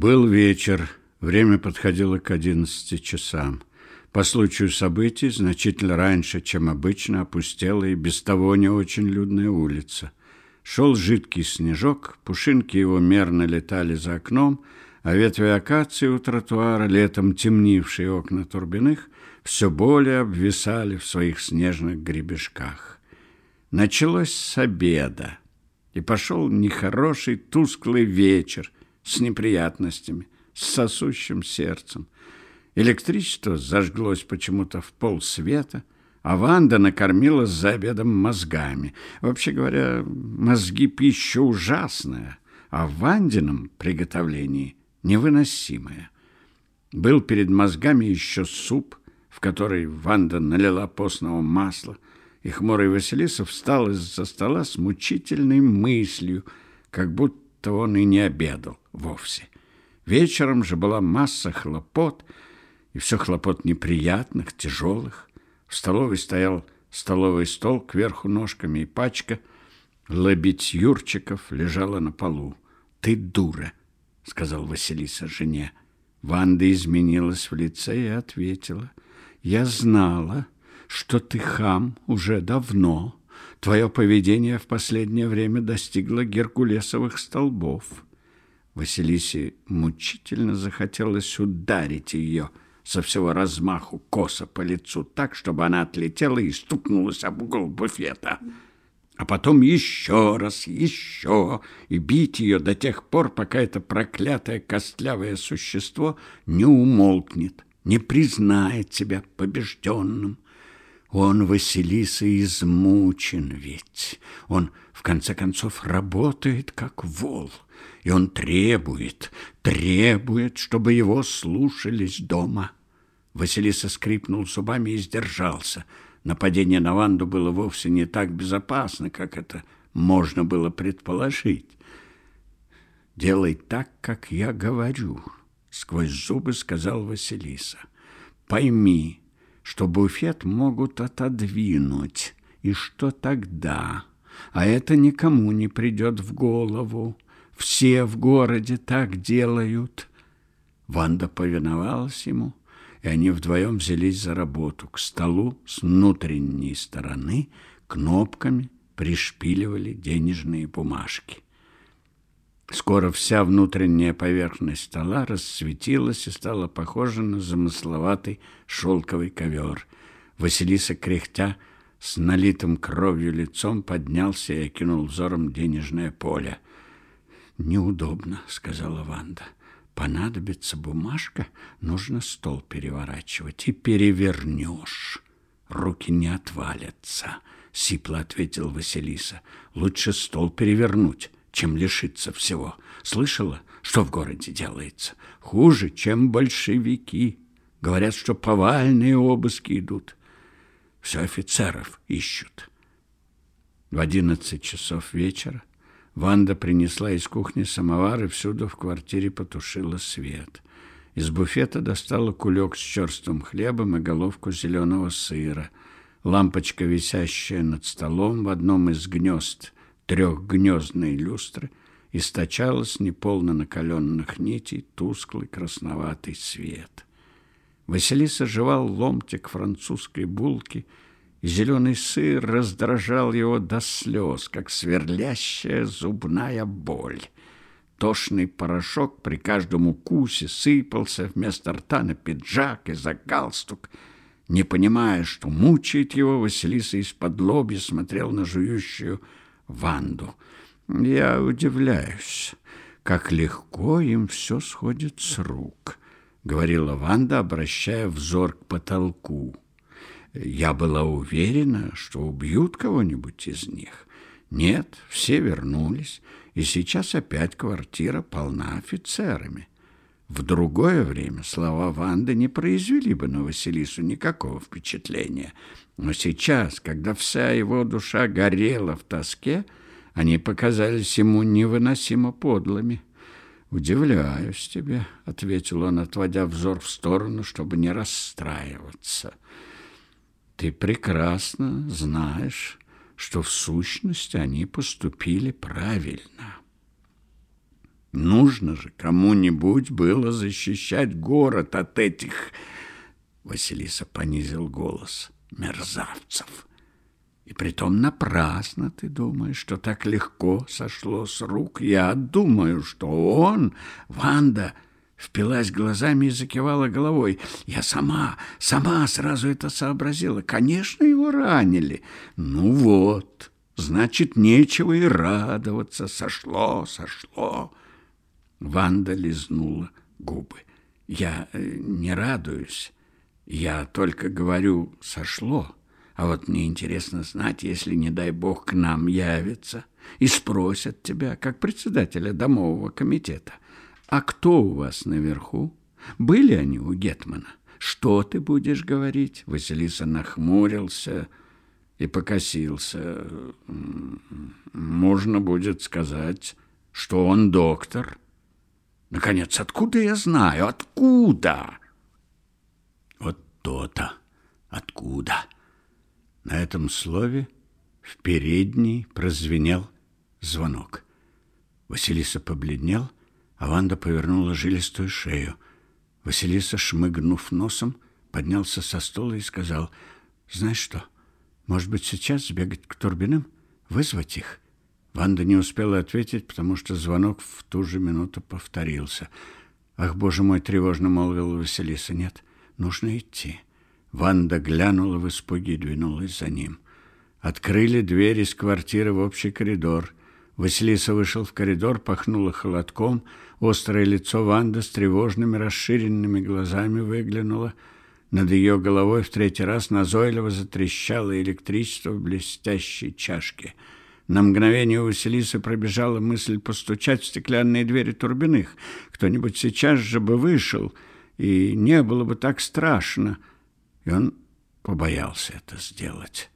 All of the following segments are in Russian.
Был вечер, время подходило к одиннадцати часам. По случаю событий, значительно раньше, чем обычно, опустела и без того не очень людная улица. Шел жидкий снежок, пушинки его мерно летали за окном, а ветви акации у тротуара, летом темнившие окна Турбиных, все более обвисали в своих снежных гребешках. Началось с обеда, и пошел нехороший тусклый вечер – с неприятностями, с сосущим сердцем. Электричество зажглось почему-то в полсвета, а Ванда накормила за обедом мозгами. Вообще говоря, мозги пища ужасная, а в Вандином приготовлении невыносимая. Был перед мозгами еще суп, в который Ванда налила постного масла, и хмурый Василиса встал из-за стола с мучительной мыслью, как будто то он и не обедал вовсе. Вечером же была масса хлопот, и все хлопот неприятных, тяжелых. В столовой стоял столовый стол кверху ножками, и пачка лабитюрчиков лежала на полу. «Ты дура!» — сказал Василиса жене. Ванда изменилась в лице и ответила. «Я знала, что ты хам уже давно». Твое поведение в последнее время достигло геркулесовых столбов. Василисе мучительно захотелось ударить ее со всего размаху косо по лицу так, чтобы она отлетела и стукнулась об угол буфета. А потом еще раз, еще, и бить ее до тех пор, пока это проклятое костлявое существо не умолкнет, не признает себя побежденным. Он, Василиса, измучен ведь. Он, в конце концов, работает как вол. И он требует, требует, чтобы его слушались дома. Василиса скрипнул зубами и сдержался. Нападение на Ванду было вовсе не так безопасно, как это можно было предположить. «Делай так, как я говорю», — сквозь зубы сказал Василиса. «Пойми, что буфет могут отодвинуть, и что тогда? А это никому не придет в голову. Все в городе так делают. Ванда повиновалась ему, и они вдвоем взялись за работу. К столу с внутренней стороны кнопками пришпиливали денежные бумажки. Скоро вся внутренняя поверхность стола расцветилась и стала похожа на замысловатый шелковый ковер. Василиса, кряхтя, с налитым кровью лицом поднялся и окинул взором денежное поле. «Неудобно», — сказала Ванда. «Понадобится бумажка, нужно стол переворачивать. И перевернешь. Руки не отвалятся», — сипло ответил Василиса. «Лучше стол перевернуть» чем лишиться всего. Слышала, что в городе делается? Хуже, чем большевики. Говорят, что повальные обыски идут. Все офицеров ищут. В одиннадцать часов вечера Ванда принесла из кухни самовар и всюду в квартире потушила свет. Из буфета достала кулек с черствым хлебом и головку зеленого сыра. Лампочка, висящая над столом в одном из гнезд – трехгнездной люстры источала с неполно накаленных нитей тусклый красноватый свет. Василиса жевал ломтик французской булки, и зеленый сыр раздражал его до слез, как сверлящая зубная боль. Тошный порошок при каждом укусе сыпался вместо рта на пиджак и за галстук. Не понимая, что мучает его, Василиса из-под лоби смотрел на жующую Ванду. Я удивляюсь, как легко им все сходит с рук, говорила Ванда, обращая взор к потолку. Я была уверена, что убьют кого-нибудь из них. Нет, все вернулись, и сейчас опять квартира полна офицерами. В другое время слова Ванды не произвели бы на Василису никакого впечатления. Но сейчас, когда вся его душа горела в тоске, они показались ему невыносимо подлыми. «Удивляюсь тебе», — ответил он, отводя взор в сторону, чтобы не расстраиваться. «Ты прекрасно знаешь, что в сущности они поступили правильно». Нужно же кому-нибудь было защищать город от этих... Василиса понизил голос. Мерзавцев. И притом напрасно ты думаешь, что так легко сошло с рук. Я думаю, что он, Ванда, впилась глазами и закивала головой. Я сама, сама сразу это сообразила. Конечно, его ранили. Ну вот, значит, нечего и радоваться. Сошло, сошло. Ванда лизнула губы. Я э, не радуюсь. Я только говорю «сошло». А вот мне интересно знать, если, не дай бог, к нам явятся и спросят тебя, как председателя домового комитета, а кто у вас наверху? Были они у Гетмана? Что ты будешь говорить? Василиса нахмурился и покосился. Можно будет сказать, что он доктор. Наконец, откуда я знаю? Откуда? Вот то-то. Откуда? На этом слове в передней прозвенел звонок. Василиса побледнел, а Ванда повернула жилистую шею. Василиса, шмыгнув носом, поднялся со стула и сказал, «Знаешь что, может быть, сейчас сбегать к Турбиным, вызвать их?» Ванда не успела ответить, потому что звонок в ту же минуту повторился. «Ах, боже мой!» — тревожно молвил Василиса. «Нет, нужно идти». Ванда глянула в испуге и двинулась за ним. Открыли дверь из квартиры в общий коридор. Василиса вышел в коридор, пахнула холодком. Острое лицо Ванды с тревожными расширенными глазами выглянуло. Над ее головой в третий раз назойливо затрещало электричество в блестящей чашке — на мгновение у Василисы пробежала мысль постучать в стеклянные двери Турбиных. Кто-нибудь сейчас же бы вышел, и не было бы так страшно. И он побоялся это сделать.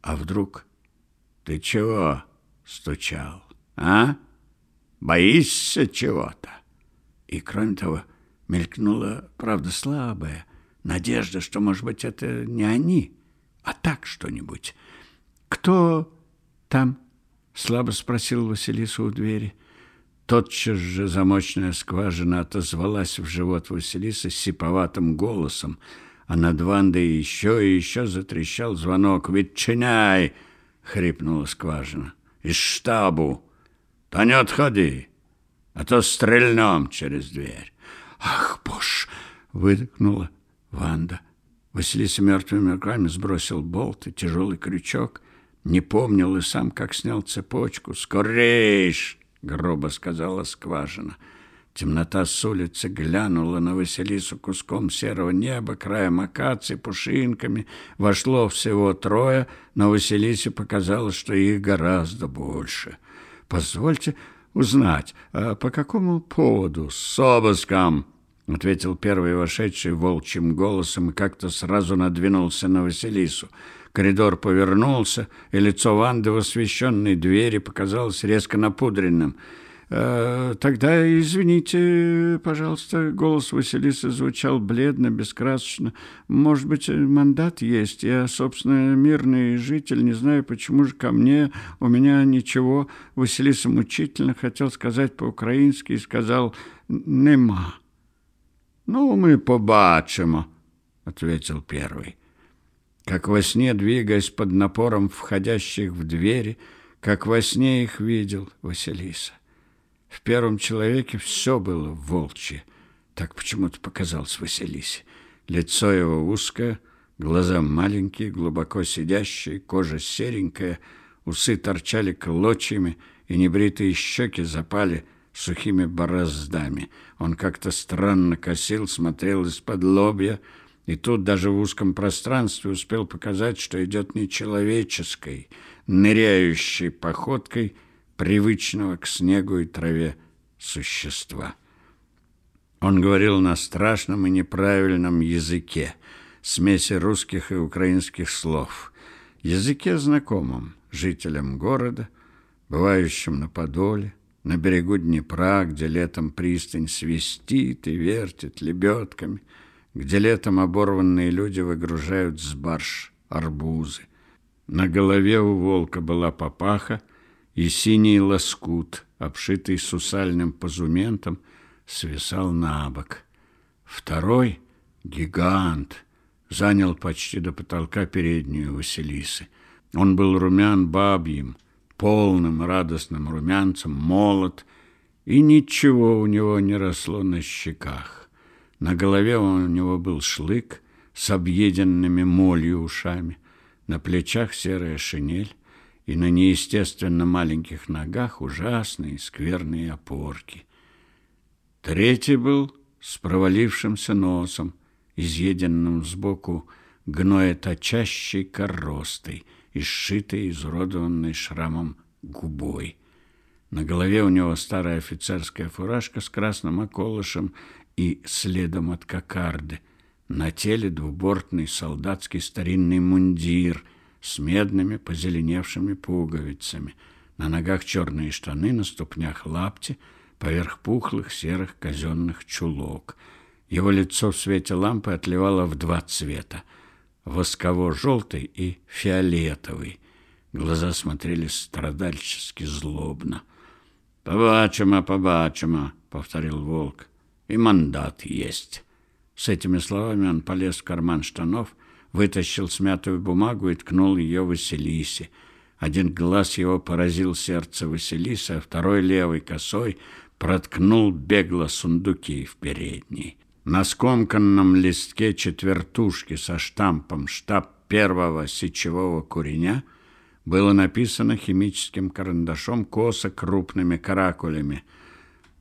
А вдруг... Ты чего стучал, а? Боишься чего-то? И, кроме того, мелькнула, правда, слабая надежда, что, может быть, это не они, а так что-нибудь. Кто там? Слабо спросил Василиса у двери. Тотчас же замочная скважина отозвалась в живот Василисы сиповатым голосом, а над Вандой еще и еще затрещал звонок. «Ветчиняй!» — хрипнула скважина. «Из штабу! То не отходи, а то стрельнем через дверь!» «Ах, боже!» — выдохнула Ванда. Василиса мертвыми руками сбросил болт и тяжелый крючок — не помнил и сам, как снял цепочку. «Скорейш!» — грубо сказала скважина. Темнота с улицы глянула на Василису куском серого неба, краем акации, пушинками. Вошло всего трое, но Василисе показалось, что их гораздо больше. «Позвольте узнать, а по какому поводу?» «С обыском!» — ответил первый вошедший волчьим голосом и как-то сразу надвинулся на Василису. Коридор повернулся, и лицо Ванды в освещенной двери показалось резко напудренным. «Э, «Тогда извините, пожалуйста», — голос Василисы звучал бледно, бескрасочно. «Может быть, мандат есть? Я, собственно, мирный житель, не знаю, почему же ко мне, у меня ничего». Василиса мучительно хотел сказать по-украински и сказал «нема». «Ну, мы побачимо», — ответил первый как во сне, двигаясь под напором входящих в двери, как во сне их видел Василиса. В первом человеке все было волчье, так почему-то показалось Василисе. Лицо его узкое, глаза маленькие, глубоко сидящие, кожа серенькая, усы торчали клочьями, и небритые щеки запали сухими бороздами. Он как-то странно косил, смотрел из-под лобья, и тут даже в узком пространстве успел показать, что идет не человеческой, ныряющей походкой привычного к снегу и траве существа. Он говорил на страшном и неправильном языке, смеси русских и украинских слов, языке знакомым жителям города, бывающим на Подоле, на берегу Днепра, где летом пристань свистит и вертит лебедками – где летом оборванные люди выгружают с барж арбузы. На голове у волка была папаха, и синий лоскут, обшитый сусальным позументом, свисал на бок. Второй, гигант, занял почти до потолка переднюю Василисы. Он был румян бабьим, полным радостным румянцем, молод, и ничего у него не росло на щеках. На голове у него был шлык с объеденными молью ушами, на плечах серая шинель, и на неестественно маленьких ногах ужасные скверные опорки. Третий был с провалившимся носом, изъеденным сбоку гноеточащей коростой и сшитой, изуродованной шрамом губой. На голове у него старая офицерская фуражка с красным околышем и следом от кокарды. На теле двубортный солдатский старинный мундир с медными позеленевшими пуговицами. На ногах черные штаны, на ступнях лапти, поверх пухлых серых казенных чулок. Его лицо в свете лампы отливало в два цвета — восково-желтый и фиолетовый. Глаза смотрели страдальчески злобно. «Побачимо, побачимо», — повторил волк. «И мандат есть». С этими словами он полез в карман штанов — вытащил смятую бумагу и ткнул ее Василисе. Один глаз его поразил сердце Василисы, а второй левой косой проткнул бегло сундуки в передней. На скомканном листке четвертушки со штампом «Штаб первого сечевого куреня» было написано химическим карандашом косо крупными каракулями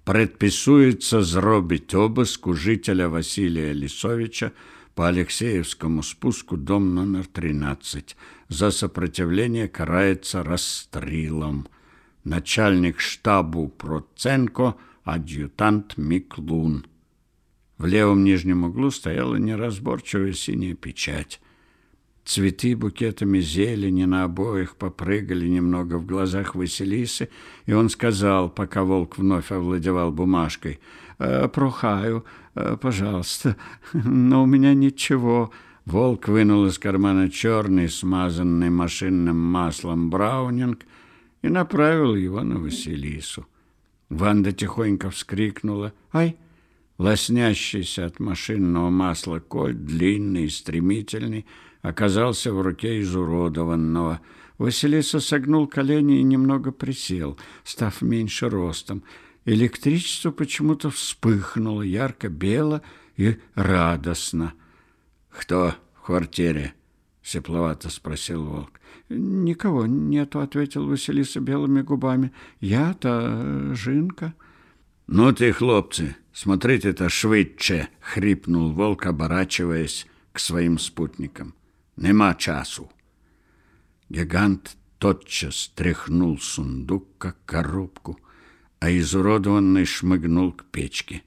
«Предписуется зробить обыск у жителя Василия Лисовича по Алексеевскому спуску, дом номер 13. За сопротивление карается расстрелом. Начальник штабу Проценко, адъютант Миклун. В левом нижнем углу стояла неразборчивая синяя печать. Цветы букетами зелени на обоих попрыгали немного в глазах Василисы, и он сказал, пока волк вновь овладевал бумажкой, «Э, «Прохаю, э, пожалуйста, но у меня ничего». Волк вынул из кармана черный, смазанный машинным маслом браунинг и направил его на Василису. Ванда тихонько вскрикнула «Ай!» Лоснящийся от машинного масла кольт, длинный и стремительный, оказался в руке изуродованного. Василиса согнул колени и немного присел, став меньше ростом. Электричество почему-то вспыхнуло ярко-бело и радостно. «Кто в квартире?» — сепловато спросил волк. «Никого нету», — ответил Василиса белыми губами. «Я-то Жинка». «Ну ты, хлопцы, смотрите-то швидше!» — хрипнул волк, оборачиваясь к своим спутникам. Нема часу. Гигант тотчас тряхнул сундук, как коробку, а изуродованный шмыгнул к печке.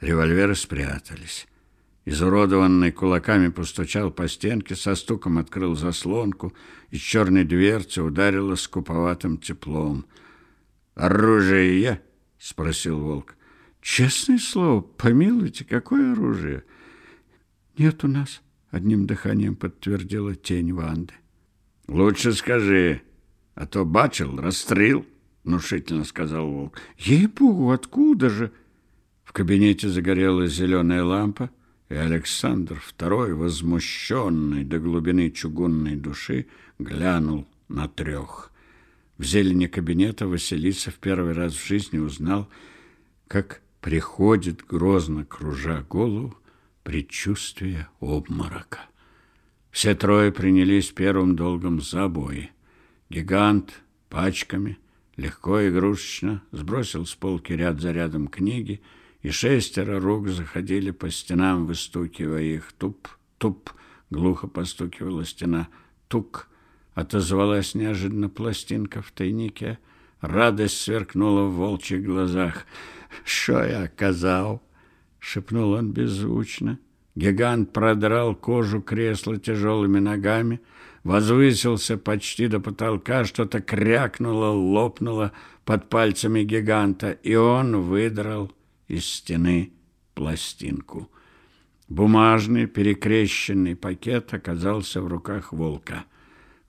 Револьверы спрятались. Изуродованный кулаками постучал по стенке, со стуком открыл заслонку, из черной дверцы ударило скуповатым теплом. «Оружие?» — спросил волк. «Честное слово, помилуйте, какое оружие?» «Нет у нас», одним дыханием подтвердила тень Ванды. Лучше скажи, а то бачил, расстрел, внушительно сказал волк. Ей-богу, откуда же? В кабинете загорелась зеленая лампа, и Александр II, возмущенный до глубины чугунной души, глянул на трех. В зелени кабинета Василиса в первый раз в жизни узнал, как приходит, грозно кружа голову, предчувствие обморока. Все трое принялись первым долгом за обои. Гигант пачками, легко и игрушечно, сбросил с полки ряд за рядом книги, и шестеро рук заходили по стенам, выстукивая их. Туп-туп, глухо постукивала стена. Тук, отозвалась неожиданно пластинка в тайнике. Радость сверкнула в волчьих глазах. «Что я казал?» — шепнул он беззвучно. Гигант продрал кожу кресла тяжелыми ногами, возвысился почти до потолка, что-то крякнуло, лопнуло под пальцами гиганта, и он выдрал из стены пластинку. Бумажный перекрещенный пакет оказался в руках волка.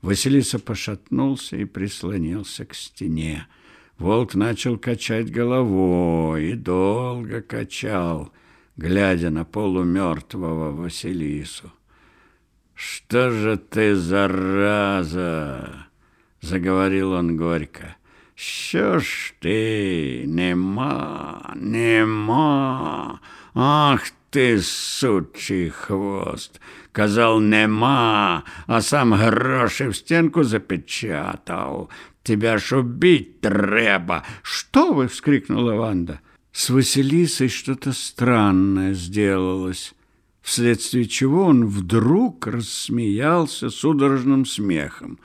Василиса пошатнулся и прислонился к стене. Волк начал качать головой и долго качал, глядя на полумертвого Василису. «Что же ты, зараза!» — заговорил он горько. «Що ж ти, нема, нема, ах ты, сучий хвост! Казав, нема, а сам гроші в стенку запечатав. Тебя ж убить треба. Что вы? вскрикнула Ванда. С Василисой что-то странное сделалось, вследствие чего он вдруг рассмеялся судорожным смехом.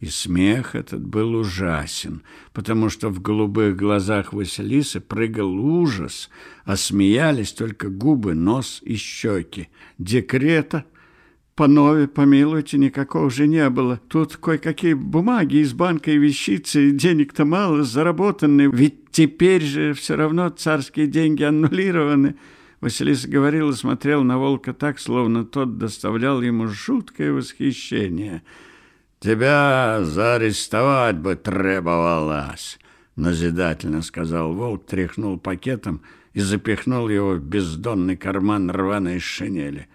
И смех этот был ужасен, потому что в голубых глазах Василисы прыгал ужас, а смеялись только губы, нос и щеки. Декрета Панове, помилуйте, никакого же не было. Тут кое-какие бумаги из банка и вещицы, денег-то мало, заработаны. Ведь теперь же все равно царские деньги аннулированы. Василиса говорил и смотрел на волка так, словно тот доставлял ему жуткое восхищение – Тебя заарестовать бы требовалось, назидательно сказал волк, тряхнул пакетом и запихнул его в бездонный карман рваной шинели.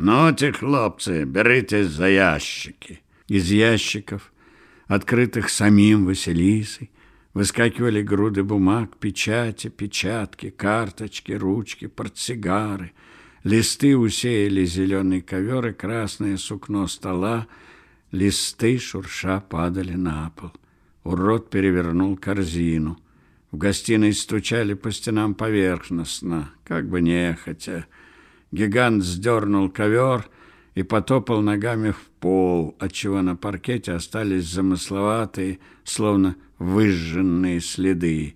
Ну, те хлопцы, беритесь за ящики. Из ящиков, открытых самим Василисой, выскакивали груды бумаг, печати, печатки, карточки, ручки, портсигары. Листы усеяли зеленый ковер и красное сукно стола, Листы, шурша, падали на пол. Урод перевернул корзину. В гостиной стучали по стенам поверхностно, как бы нехотя. Гигант сдернул ковер и потопал ногами в пол, отчего на паркете остались замысловатые, словно выжженные следы.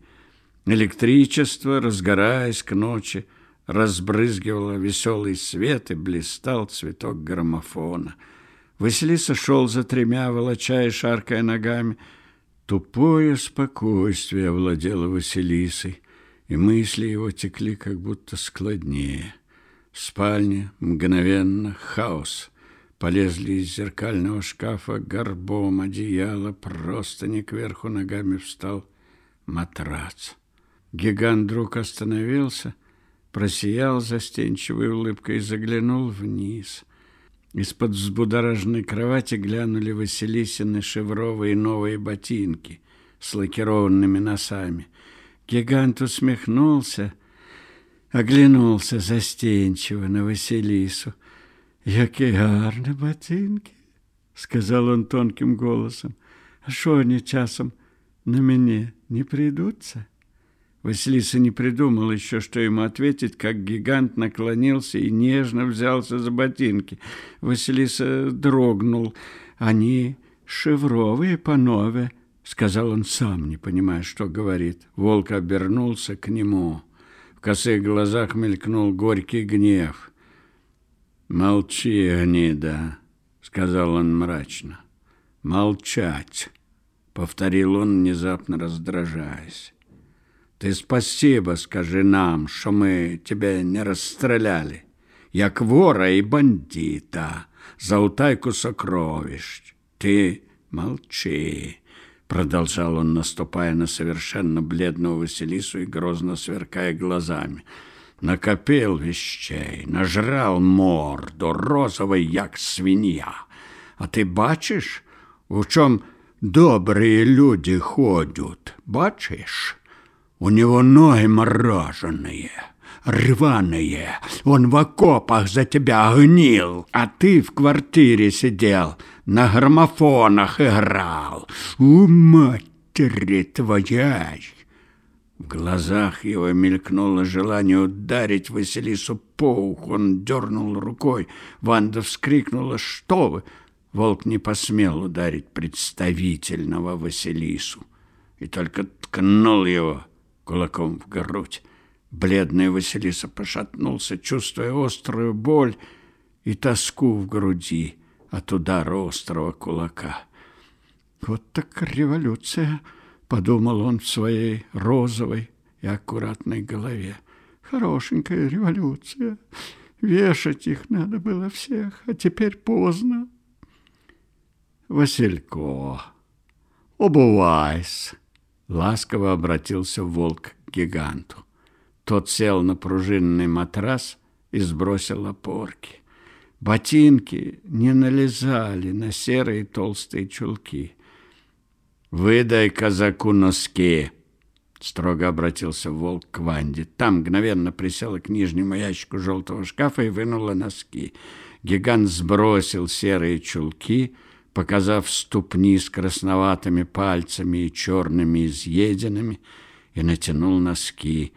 Электричество, разгораясь к ночи, разбрызгивало веселый свет и блистал цветок граммофона — Василиса шел за тремя, волоча и шаркая ногами. Тупое спокойствие овладело Василисой, и мысли его текли как будто складнее. Спальне мгновенно хаос. Полезли из зеркального шкафа горбом одеяло, просто не кверху ногами встал матрац. Гигант вдруг остановился, просиял застенчивой улыбкой и заглянул вниз — из-под взбудораженной кровати глянули Василисины шевровые новые ботинки с лакированными носами. Гигант усмехнулся, оглянулся застенчиво на Василису. «Які гарні ботинки!» — сказал он тонким голосом. «А что они часом на меня не придутся?» Василиса не придумал еще, что ему ответить, как гигант наклонился и нежно взялся за ботинки. Василиса дрогнул. «Они шевровые, панове», — сказал он сам, не понимая, что говорит. Волк обернулся к нему. Косых глазах мелькнул горький гнев. «Молчи, гнида», — сказал он мрачно. «Молчать», — повторил он, внезапно раздражаясь. Ты спасибо скажи нам, що ми тебе не розстріляли, як вора і бандита за утайку сокровищ. Ты молчи, продолжал он, наступая на совершенно бледную Василису и грозно сверкая глазами. Накопил вещей, нажрал морду, розовой, як свинья. А ты бачишь, у чем добрые люди ходят, бачишь? У него ноги мороженые, рваные. Он в окопах за тебя гнил, а ты в квартире сидел, на граммофонах играл. У матери твоей! В глазах его мелькнуло желание ударить Василису по уху. Он дернул рукой. Ванда вскрикнула «Что вы?» Волк не посмел ударить представительного Василису и только ткнул его кулаком в грудь. Бледная Василиса пошатнулся, чувствуя острую боль и тоску в груди от удара острого кулака. «Вот так революция!» — подумал он в своей розовой и аккуратной голове. «Хорошенькая революция! Вешать их надо было всех, а теперь поздно!» Василько, обувайся!» Ласково обратился волк к гиганту. Тот сел на пружинный матрас и сбросил опорки. Ботинки не налезали на серые толстые чулки. «Выдай казаку носки!» Строго обратился волк к Ванде. Там мгновенно присела к нижнему ящику желтого шкафа и вынула носки. Гигант сбросил серые чулки, показав ступни с красноватыми пальцами и черными изъеденными, и натянул носки.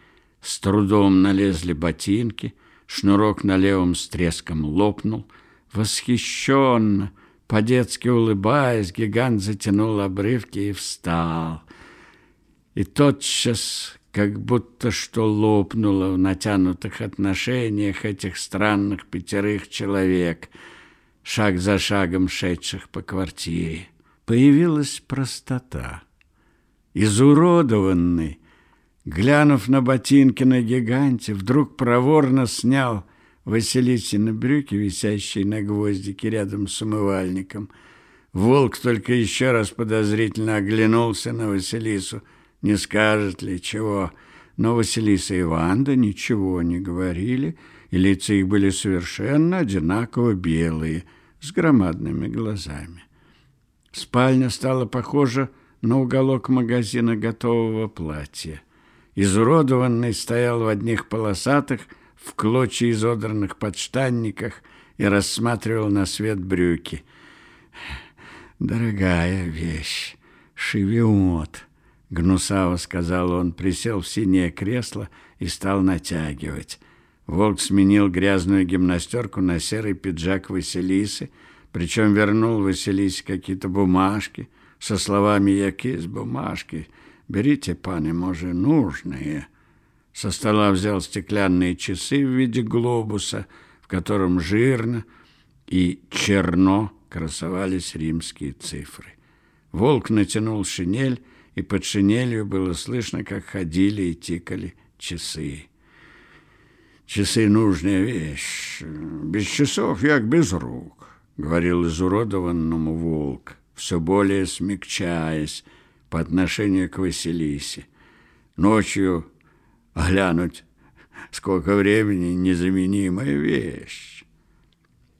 С трудом налезли ботинки, шнурок на левом с треском лопнул. Восхищенно, по-детски улыбаясь, гигант затянул обрывки и встал. И тотчас, как будто что лопнуло в натянутых отношениях этих странных пятерых человек, шаг за шагом шедших по квартире, появилась простота. Изуродованный, Глянув на ботинки на гиганте, вдруг проворно снял Василисины брюки, висящие на гвоздике рядом с умывальником. Волк только еще раз подозрительно оглянулся на Василису, не скажет ли чего. Но Василиса и Ванда ничего не говорили, и лица их были совершенно одинаково белые, с громадными глазами. Спальня стала похожа на уголок магазина готового платья изуродованный, стоял в одних полосатых, в клочья изодранных подштанниках и рассматривал на свет брюки. «Дорогая вещь, шевиот», — гнусаво сказал он, присел в синее кресло и стал натягивать. Волк сменил грязную гимнастерку на серый пиджак Василисы, причем вернул Василисе какие-то бумажки со словами «Якись бумажки», Берите, пане, може, нужные. Со стола взял стеклянные часы в виде глобуса, в котором жирно и черно красовались римские цифры. Волк натянул шинель, и под шинелью было слышно, как ходили и тикали часы. Часы — нужная вещь. Без часов, як без рук, — говорил изуродованному волк, все более смягчаясь, по отношению к Василисе. Ночью глянуть, сколько времени, незаменимая вещь.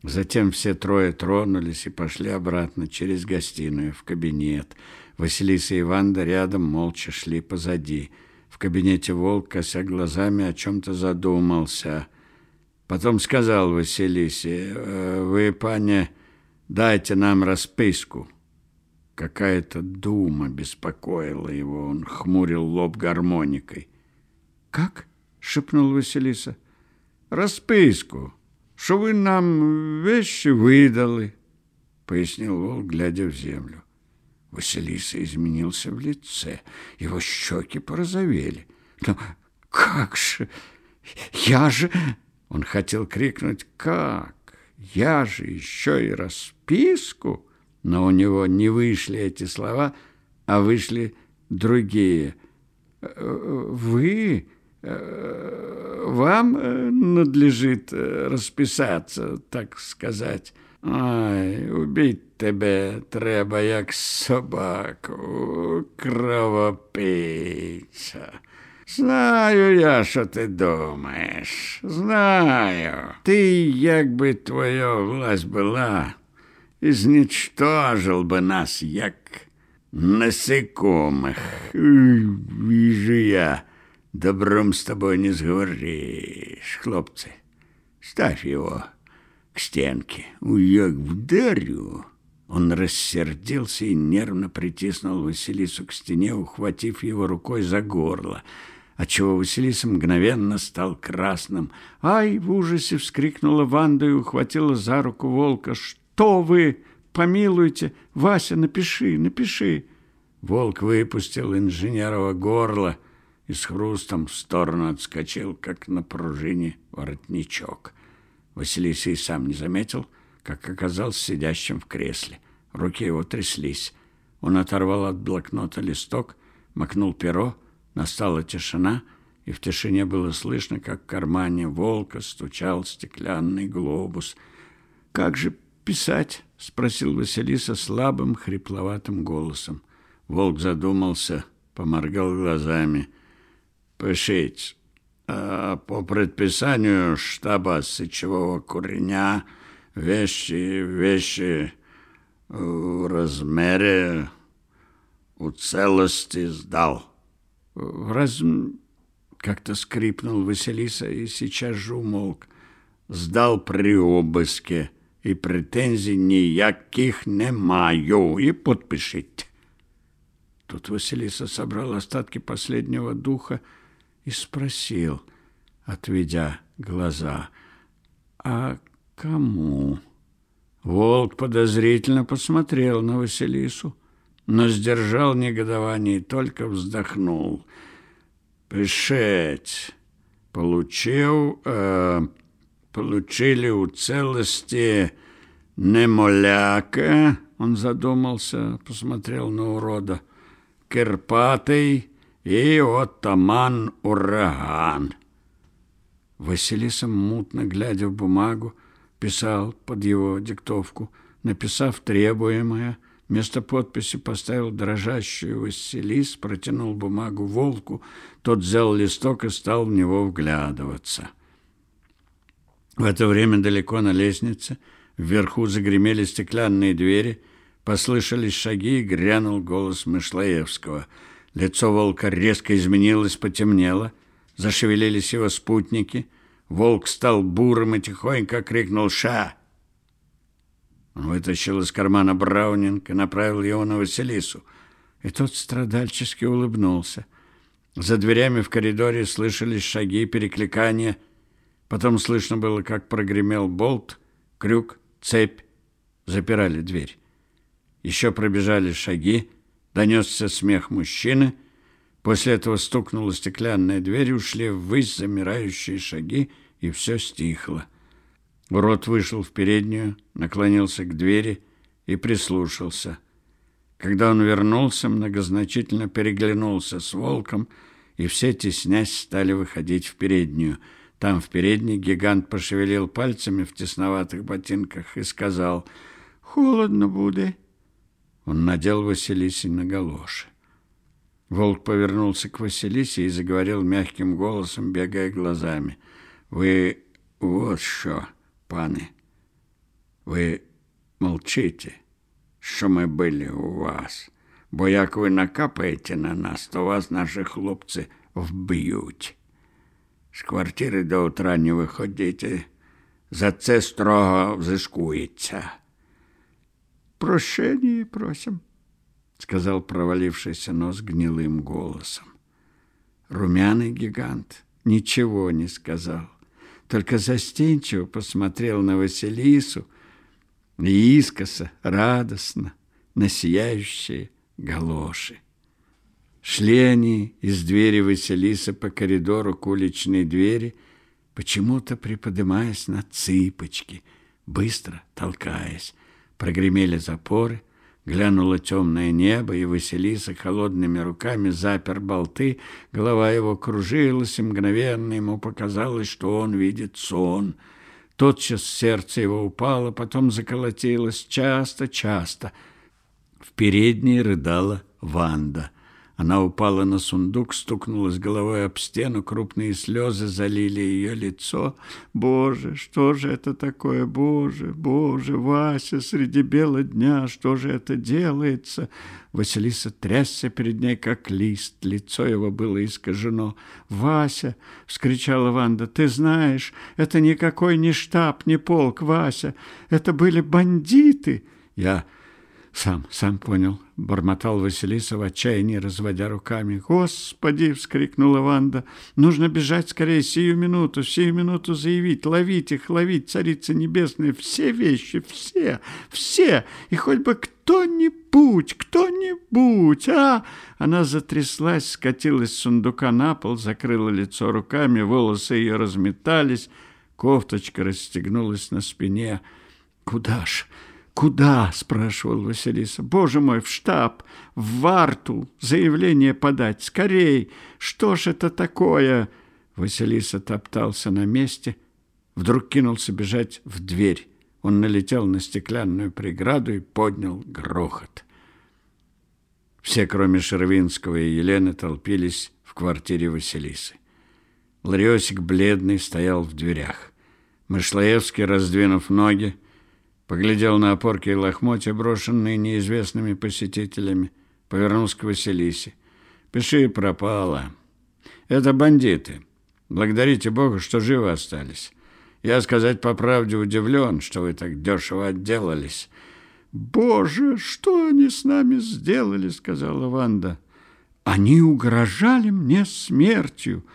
Затем все трое тронулись и пошли обратно через гостиную в кабинет. Василиса и Ванда рядом молча шли позади. В кабинете волк, кося глазами, о чем-то задумался. Потом сказал Василисе, «Э, «Вы, пане, дайте нам расписку». Какая-то дума беспокоила его. Он хмурил лоб гармоникой. «Как?» — шепнул Василиса. «Расписку, что вы нам вещи выдали», — пояснил волк, глядя в землю. Василиса изменился в лице. Его щеки порозовели. «Но как же? Я же...» Он хотел крикнуть «Как? Я же еще и расписку!» Но у него не вышли эти слова, а вышли другие. «Вы? Вам э, надлежит э, расписаться, так сказать. Ай, убить тебе треба, як собаку, кровопийця». Знаю я, що ти думаєш. Знаю. Ти, якби твоя власть була, изничтожил бы нас, як насекомых. Вижу я, добром с тобой не сговоришь, хлопцы. Ставь его к стенке. Уяк вдарю. Он рассердился и нервно притиснул Василису к стене, ухватив его рукой за горло, отчего Василиса мгновенно стал красным. «Ай!» — в ужасе вскрикнула Ванда и ухватила за руку волка. «Что?» Кто вы? Помилуйте. Вася, напиши, напиши. Волк выпустил инженерова горло и с хрустом в сторону отскочил, как на пружине воротничок. Василиса и сам не заметил, как оказался сидящим в кресле. Руки его тряслись. Он оторвал от блокнота листок, макнул перо, настала тишина, и в тишине было слышно, как в кармане волка стучал стеклянный глобус. «Как же писать?» — спросил Василиса слабым, хрипловатым голосом. Волк задумался, поморгал глазами. «Пишите, а по предписанию штаба сычевого куреня вещи, вещи в размере, у целости сдал». «Раз...» — как-то скрипнул Василиса и сейчас же умолк. «Сдал при обыске» і претензій ніяких не маю. И подпишите. Тут Василиса собрал остатки последнего духа и спросил, отведя глаза, «А кому?» Волк подозрительно посмотрел на Василису, но сдержал негодование и только вздохнул. «Пишеть. Получил...» э, получили у целости немоляка, он задумался, посмотрел на урода, Кирпатый и отаман ураган. Василиса, мутно глядя в бумагу, писал под его диктовку, написав требуемое, вместо подписи поставил дрожащую Василис, протянул бумагу волку, тот взял листок и стал в него вглядываться. В это время далеко на лестнице вверху загремели стеклянные двери, послышались шаги и грянул голос Мышлаевского. Лицо волка резко изменилось, потемнело, зашевелились его спутники. Волк стал бурым и тихонько крикнул «Ша!». Он вытащил из кармана Браунинг и направил его на Василису. И тот страдальчески улыбнулся. За дверями в коридоре слышались шаги, перекликания – Потом слышно было, как прогремел болт, крюк, цепь. Запирали дверь. Еще пробежали шаги, донесся смех мужчины. После этого стукнула стеклянная дверь, ушли ввысь замирающие шаги, и все стихло. Урод вышел в переднюю, наклонился к двери и прислушался. Когда он вернулся, многозначительно переглянулся с волком, и все, теснясь, стали выходить в переднюю – там в передней гигант пошевелил пальцами в тесноватых ботинках и сказал «Холодно будет». Он надел Василисе на галоши. Волк повернулся к Василисе и заговорил мягким голосом, бегая глазами. «Вы вот что, паны, вы молчите, что мы были у вас, бо як ви накапаєте на нас, то вас наші хлопці вб'ють». З квартири до утра не виходіть. За це строго взискується. Прощения просим, сказал провалившийся нос гнилым голосом. Румяный гигант ничего не сказал, только застенчиво посмотрел на Василису и искоса, радостно, на сияющие галоши. Шли они из двери Василиса по коридору к уличной двери, почему-то приподнимаясь на цыпочки, быстро толкаясь. Прогремели запоры, глянуло темное небо, и Василиса холодными руками запер болты, голова его кружилась, и мгновенно ему показалось, что он видит сон. Тотчас сердце его упало, потом заколотилось часто-часто. В передней рыдала Ванда. Она упала на сундук, стукнулась головой об стену, крупные слезы залили ее лицо. «Боже, что же это такое? Боже, Боже, Вася, среди бела дня, что же это делается?» Василиса трясся перед ней, как лист, лицо его было искажено. «Вася!» — вскричала Ванда. «Ты знаешь, это никакой не штаб, не полк, Вася. Это были бандиты!» «Я сам, сам понял, бормотал Василиса в отчаянии, разводя руками. Господи, вскрикнула Ванда. Нужно бежать скорее сию минуту, сию минуту заявить, ловить их, ловить, царица небесная, все вещи, все, все, и хоть бы кто-нибудь, кто-нибудь, а! Она затряслась, скатилась с сундука на пол, закрыла лицо руками, волосы ее разметались, кофточка расстегнулась на спине. Куда ж? «Куда?» – спрашивал Василиса. «Боже мой, в штаб, в варту, заявление подать, скорей! Что ж это такое?» Василиса топтался на месте, вдруг кинулся бежать в дверь. Он налетел на стеклянную преграду и поднял грохот. Все, кроме Шервинского и Елены, толпились в квартире Василисы. Лариосик, бледный, стоял в дверях. Мышлаевский, раздвинув ноги, поглядел на опорки и лохмотья, брошенные неизвестными посетителями, повернулся к Василисе. «Пиши, пропало. Это бандиты. Благодарите Бога, что живы остались. Я, сказать по правде, удивлен, что вы так дешево отделались». «Боже, что они с нами сделали?» — сказала Ванда. «Они угрожали мне смертью».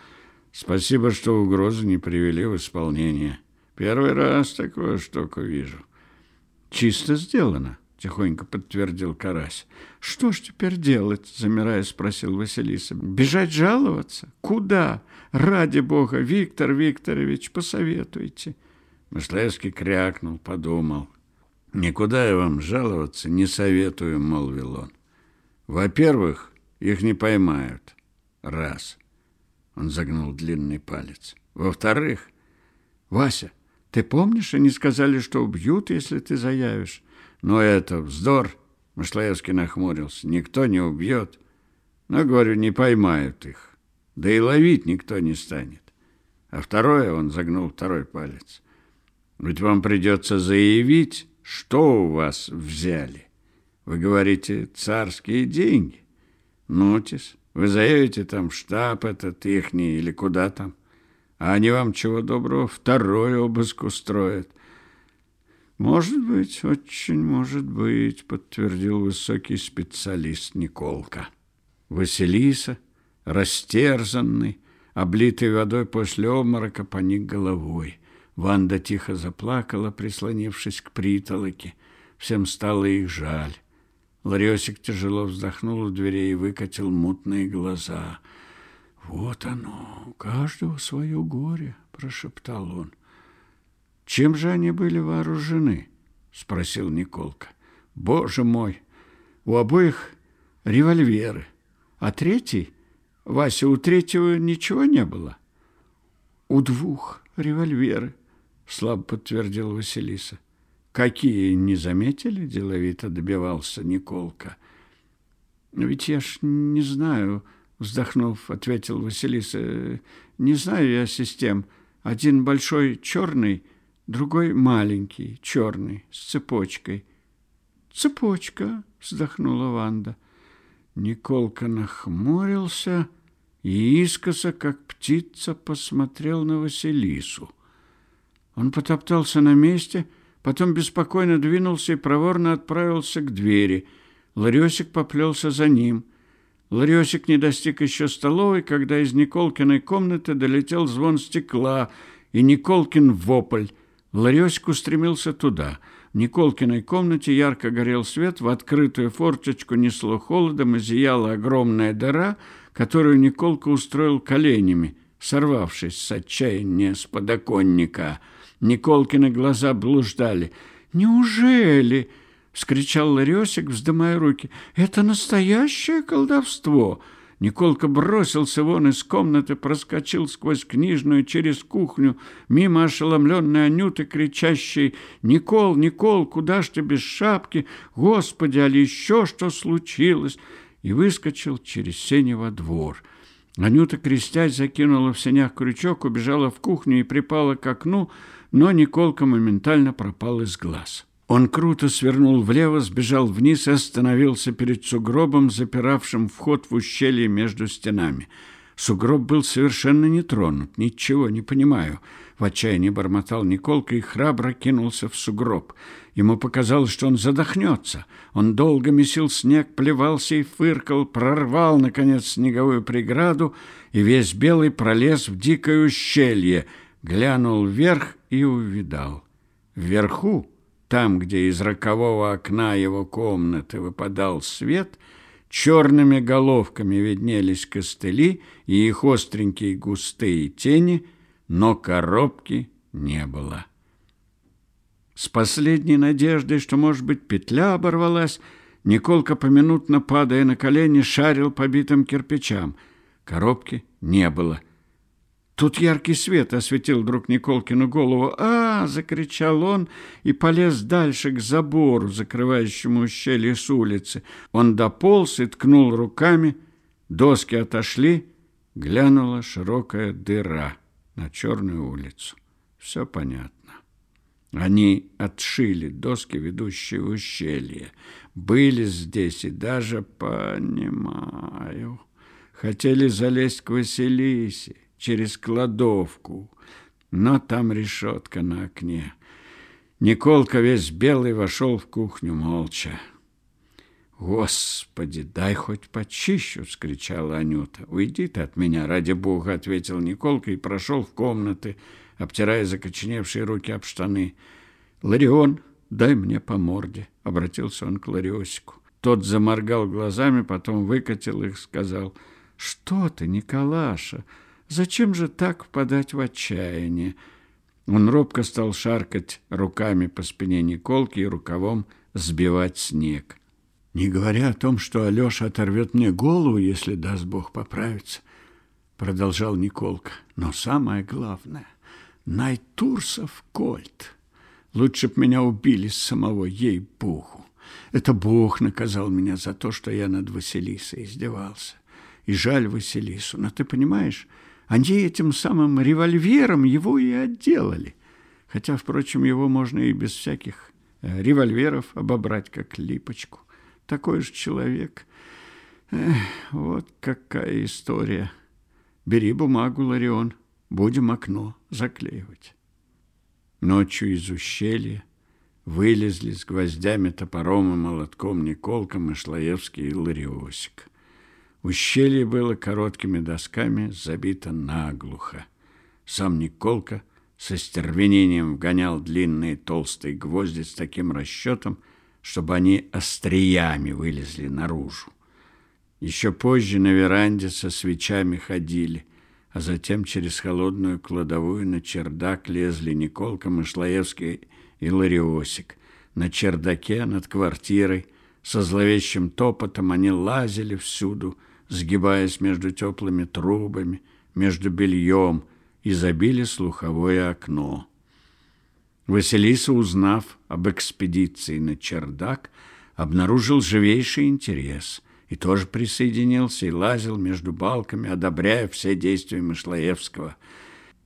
«Спасибо, что угрозы не привели в исполнение. Первый раз такую штуку вижу». «Чисто сделано», — тихонько подтвердил Карась. «Что ж теперь делать?» — замирая спросил Василиса. «Бежать жаловаться? Куда? Ради бога, Виктор Викторович, посоветуйте». Мышлевский крякнул, подумал. «Никуда я вам жаловаться не советую», — молвил он. «Во-первых, их не поймают. Раз». Он загнул длинный палец. «Во-вторых, Вася, ты помнишь, они сказали, что убьют, если ты заявишь? Но это вздор, Мышлаевский нахмурился. Никто не убьет. Но, говорю, не поймают их. Да и ловить никто не станет. А второе, он загнул второй палец. Ведь вам придется заявить, что у вас взяли. Вы говорите, царские деньги. Нотис. Вы заявите там штаб этот ихний или куда там а они вам чего доброго второй обыск устроят. Может быть, очень может быть, подтвердил высокий специалист Николка. Василиса, растерзанный, облитый водой после обморока, поник головой. Ванда тихо заплакала, прислонившись к притолоке. Всем стало их жаль. Ларёсик тяжело вздохнул у дверей и выкатил мутные глаза — «Вот оно, у каждого свое горе», — прошептал он. «Чем же они были вооружены?» — спросил Николка. «Боже мой, у обоих револьверы, а третий, Вася, у третьего ничего не было?» «У двух револьверы», — слабо подтвердил Василиса. «Какие не заметили?» — деловито добивался Николка. «Ведь я ж не знаю...» Вздохнув, ответил Василиса. Не знаю я систем. Один большой черный, другой маленький черный с цепочкой. Цепочка, вздохнула Ванда. Николка нахмурился и искоса, как птица, посмотрел на Василису. Он потоптался на месте, потом беспокойно двинулся и проворно отправился к двери. Ларёсик поплелся за ним — Ларёсик не достиг еще столовой, когда из Николкиной комнаты долетел звон стекла и Николкин вопль. Ларёсик устремился туда. В Николкиной комнате ярко горел свет, в открытую форточку несло холодом и зияла огромная дыра, которую Николка устроил коленями, сорвавшись с отчаяния с подоконника. Николкины глаза блуждали. «Неужели?» — вскричал Ларёсик, вздымая руки. «Это настоящее колдовство!» Николка бросился вон из комнаты, проскочил сквозь книжную через кухню, мимо ошеломленной Анюты, кричащей «Никол, Никол, куда ж ты без шапки? Господи, али еще что случилось?» и выскочил через сени во двор. Анюта, крестясь, закинула в сенях крючок, убежала в кухню и припала к окну, но Николка моментально пропал из глаз. Он круто свернул влево, сбежал вниз и остановился перед сугробом, запиравшим вход в ущелье между стенами. Сугроб был совершенно не тронут. Ничего не понимаю. В отчаянии бормотал Николка и храбро кинулся в сугроб. Ему показалось, что он задохнется. Он долго месил снег, плевался и фыркал, прорвал, наконец, снеговую преграду и весь белый пролез в дикое ущелье, глянул вверх и увидал. Вверху там, где из рокового окна его комнаты выпадал свет, черными головками виднелись костыли и их остренькие густые тени, но коробки не было. С последней надеждой, что, может быть, петля оборвалась, Николка, поминутно падая на колени, шарил по битым кирпичам. Коробки не было. Тут яркий свет осветил вдруг Николкину голову. «А!» — закричал он и полез дальше к забору, закрывающему ущелье с улицы. Он дополз и ткнул руками. Доски отошли, глянула широкая дыра на черную улицу. Все понятно. Они отшили доски, ведущие в ущелье. Были здесь и даже, понимаю, хотели залезть к Василисе через кладовку, но там решетка на окне. Николка весь белый вошел в кухню молча. «Господи, дай хоть почищу!» — скричала Анюта. «Уйди ты от меня, ради бога!» — ответил Николка и прошел в комнаты, обтирая закоченевшие руки об штаны. «Ларион, дай мне по морде!» — обратился он к Лариосику. Тот заморгал глазами, потом выкатил их, сказал, «Что ты, Николаша? Зачем же так впадать в отчаяние?» Он робко стал шаркать руками по спине Николки и рукавом сбивать снег. Не говоря о том, что Алеша оторвет мне голову, если даст Бог поправиться, продолжал Николка. Но самое главное, Найтурсов кольт. Лучше б меня убили с самого ей-богу. Это Бог наказал меня за то, что я над Василисой издевался. И жаль Василису, но ты понимаешь, они этим самым револьвером его и отделали. Хотя, впрочем, его можно и без всяких э, револьверов обобрать, как липочку такой же человек. Эх, вот какая история. Бери бумагу, Ларион, будем окно заклеивать. Ночью из ущелья вылезли с гвоздями, топором и молотком Николка, Мышлоевский и Лариосик. Ущелье было короткими досками забито наглухо. Сам Николка со стервенением вгонял длинные толстые гвозди с таким расчетом, чтобы они остриями вылезли наружу. Еще позже на веранде со свечами ходили, а затем через холодную кладовую на чердак лезли Николка Мышлоевский и Лариосик. На чердаке над квартирой со зловещим топотом они лазили всюду, сгибаясь между теплыми трубами, между бельем, и забили слуховое окно. Василиса, узнав об экспедиции на чердак, обнаружил живейший интерес и тоже присоединился и лазил между балками, одобряя все действия Мышлоевского.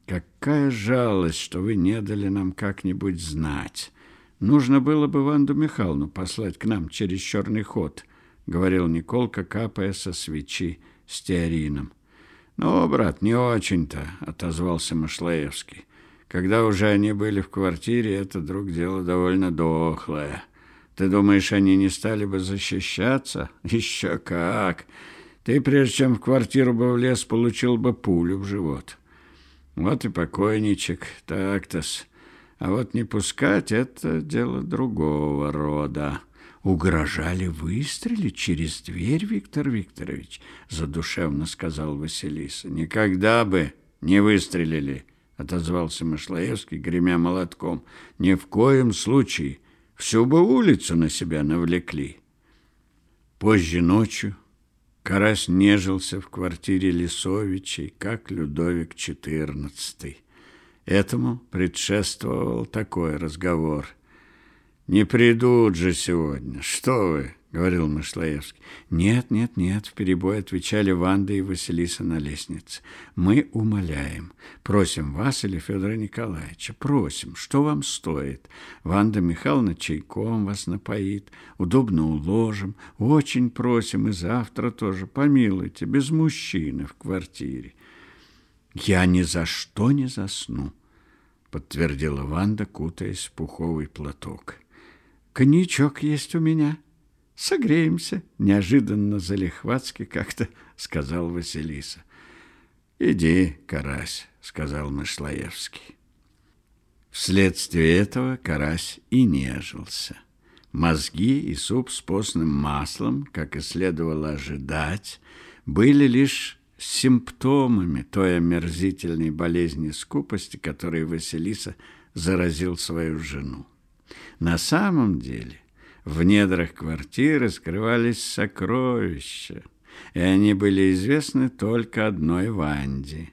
«Какая жалость, что вы не дали нам как-нибудь знать. Нужно было бы Ванду Михайловну послать к нам через черный ход», — говорил Николка, капая со свечи стеарином. «Ну, брат, не очень-то», — отозвался Мышлоевский. Когда уже они были в квартире, это, друг, дело довольно дохлое. Ты думаешь, они не стали бы защищаться? Еще как! Ты, прежде чем в квартиру бы влез, получил бы пулю в живот. Вот и покойничек, так-то-с. А вот не пускать — это дело другого рода. Угрожали выстрелить через дверь, Виктор Викторович, задушевно сказал Василиса. Никогда бы не выстрелили. — отозвался Машлаевский, гремя молотком. «Ни в коем случае. Всю бы улицу на себя навлекли». Позже ночью Карась нежился в квартире Лисовичей, как Людовик XIV. Этому предшествовал такой разговор. «Не придут же сегодня. Что вы?» говорил Мышлаевский. Нет, нет, нет, в перебой отвечали Ванда и Василиса на лестнице. Мы умоляем, просим вас или Федора Николаевича, просим, что вам стоит. Ванда Михайловна чайком вас напоит, удобно уложим, очень просим и завтра тоже помилуйте, без мужчины в квартире. Я ни за что не засну, подтвердила Ванда, кутаясь в пуховый платок. Коньячок есть у меня, Согреемся, неожиданно залихватски как-то сказал Василиса. Иди, Карась, сказал Мышлаевский. Вследствие этого Карась и нежился. Мозги и суп с постным маслом, как и следовало ожидать, были лишь симптомами той омерзительной болезни скупости, которой Василиса заразил свою жену. На самом деле в недрах квартиры скрывались сокровища, и они были известны только одной Ванде.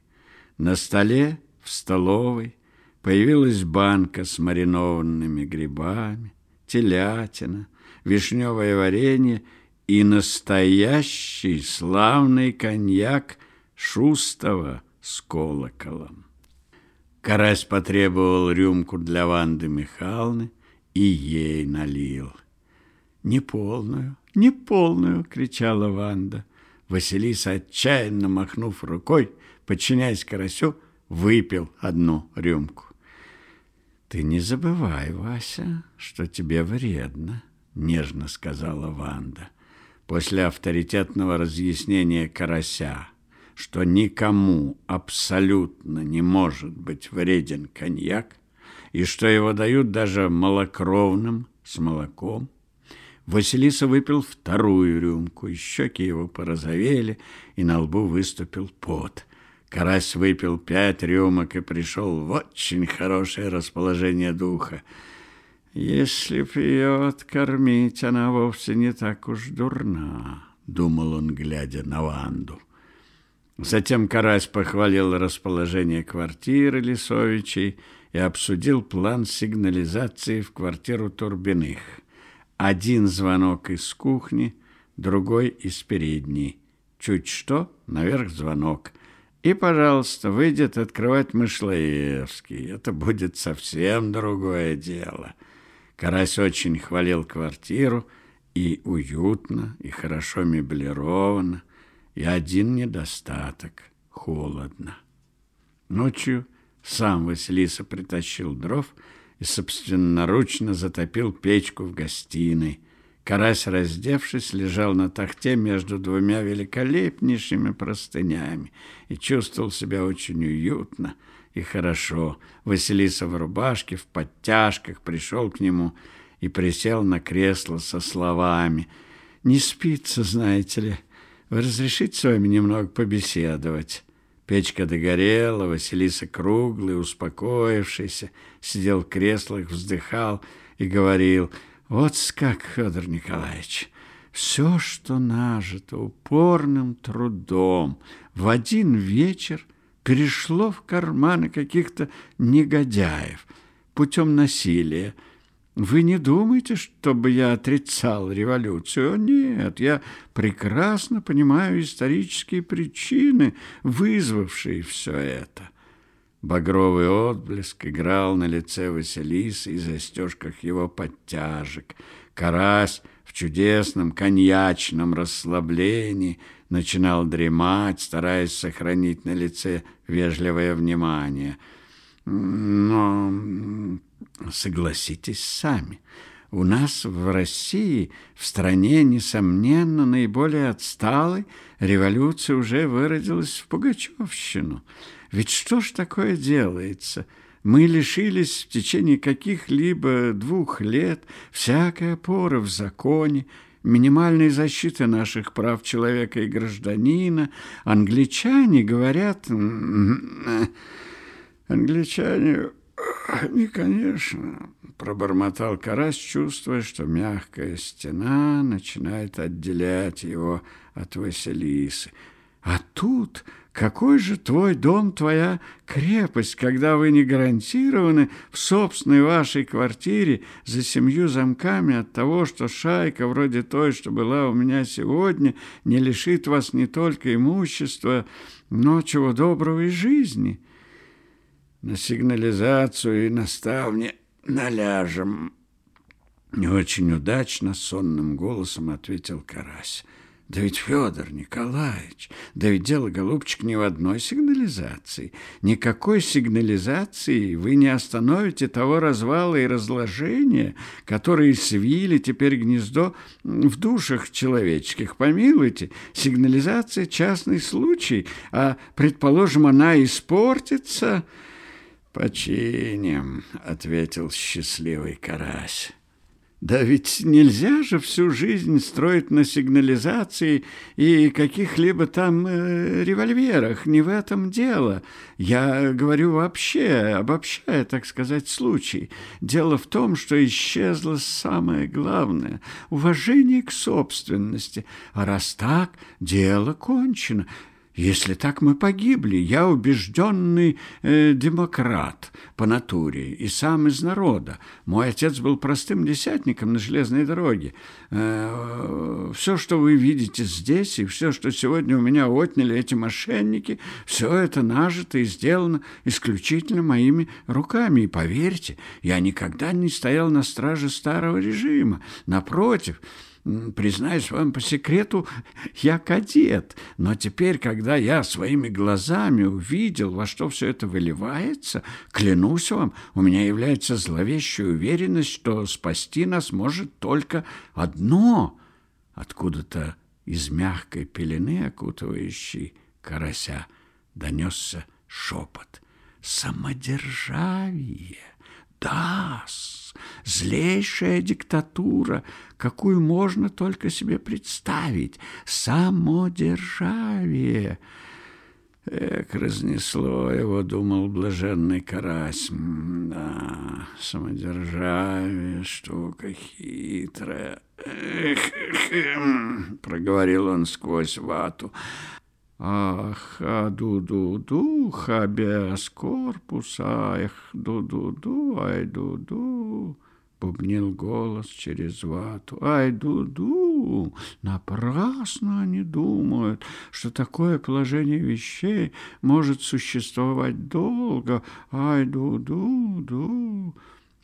На столе в столовой появилась банка с маринованными грибами, телятина, вишневое варенье и настоящий славный коньяк Шустова с колоколом. Карась потребовал рюмку для Ванды Михайловны и ей налил. «Неполную, неполную!» — кричала Ванда. Василиса, отчаянно махнув рукой, подчиняясь Карасю, выпил одну рюмку. «Ты не забывай, Вася, что тебе вредно», — нежно сказала Ванда. После авторитетного разъяснения Карася, что никому абсолютно не может быть вреден коньяк, и что его дают даже малокровным с молоком, Василиса выпил вторую рюмку, и щеки его порозовели, и на лбу выступил пот. Карась выпил пять рюмок и пришел в очень хорошее расположение духа. «Если ее откормить, она вовсе не так уж дурна», — думал он, глядя на Ванду. Затем Карась похвалил расположение квартиры Лисовичей и обсудил план сигнализации в квартиру Турбиных. Один звонок из кухни, другой из передней. Чуть что, наверх звонок. И, пожалуйста, выйдет открывать Мышлаевский. Это будет совсем другое дело. Карась очень хвалил квартиру, и уютно, и хорошо меблировано, и один недостаток — холодно. Ночью сам Василиса притащил дров и собственноручно затопил печку в гостиной. Карась, раздевшись, лежал на тахте между двумя великолепнейшими простынями и чувствовал себя очень уютно и хорошо. Василиса в рубашке, в подтяжках пришел к нему и присел на кресло со словами «Не спится, знаете ли, вы разрешите с вами немного побеседовать?» Печка догорела, Василиса круглый, успокоившийся, сидел в креслах, вздыхал и говорил, «Вот как, Федор Николаевич, все, что нажито упорным трудом, в один вечер перешло в карманы каких-то негодяев путем насилия, вы не думаете, чтобы я отрицал революцию? Нет, я прекрасно понимаю исторические причины, вызвавшие все это. Багровый отблеск играл на лице Василисы и застежках его подтяжек. Карась в чудесном коньячном расслаблении начинал дремать, стараясь сохранить на лице вежливое внимание. Но Согласитесь сами, у нас в России, в стране, несомненно, наиболее отсталой, революция уже выродилась в Пугачевщину. Ведь что ж такое делается? Мы лишились в течение каких-либо двух лет всякой опоры в законе, минимальной защиты наших прав человека и гражданина. Англичане говорят... Англичане «Не, конечно», — пробормотал Карась, чувствуя, что мягкая стена начинает отделять его от Василисы. «А тут какой же твой дом, твоя крепость, когда вы не гарантированы в собственной вашей квартире за семью замками от того, что шайка вроде той, что была у меня сегодня, не лишит вас не только имущества, но чего доброго и жизни?» На сигнализацию и на ставни наляжем. Не очень удачно, сонным голосом ответил Карась. Да ведь, Федор Николаевич, да ведь дело, голубчик, не в одной сигнализации. Никакой сигнализации вы не остановите того развала и разложения, которые свили теперь гнездо в душах человеческих. Помилуйте, сигнализация — частный случай, а, предположим, она испортится... «Починим», — ответил счастливый карась. Да ведь нельзя же всю жизнь строить на сигнализации и каких-либо там э, револьверах. Не в этом дело. Я говорю вообще, обобщая, так сказать, случай. Дело в том, что исчезло самое главное — уважение к собственности. А раз так, дело кончено. Если так мы погибли, я убежденный э, демократ по натуре и сам из народа. Мой отец был простым десятником на железной дороге. Э, все, что вы видите здесь, и все, что сегодня у меня отняли эти мошенники, все это нажито и сделано исключительно моими руками. И поверьте, я никогда не стоял на страже старого режима. Напротив, Признаюсь вам по секрету, я кадет, но теперь, когда я своими глазами увидел, во что все это выливается, клянусь вам, у меня является зловещая уверенность, что спасти нас может только одно. Откуда-то из мягкой пелены, окутывающей карася, донесся шепот. Самодержавие! Да, злейшая диктатура, какую можно только себе представить, самодержавие. Эх, разнесло его, думал блаженный карась. Да, самодержавие, штука хитрая. Эх, эх, эх, проговорил он сквозь вату. Ах, а ду-ду-ду, хабиас корпус, эх, ду-ду-ду, ай, ду-ду, бубнил голос через вату. Ай, ду-ду, напрасно они думают, что такое положение вещей может существовать долго. Ай, ду-ду-ду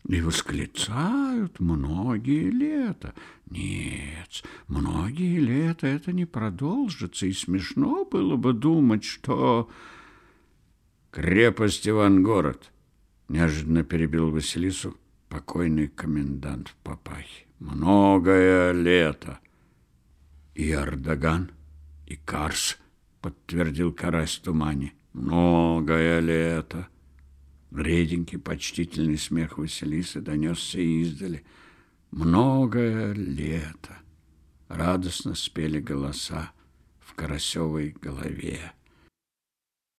и восклицают многие лета. Нет, многие лета это не продолжится, и смешно было бы думать, что... Крепость Ивангород, неожиданно перебил Василису покойный комендант в. Многое лето. И Ардаган, и Карс, подтвердил Карась в тумане. Многое лето. Реденький, почтительный смех Василисы донесся издали. Многое лето. Радостно спели голоса в карасевой голове.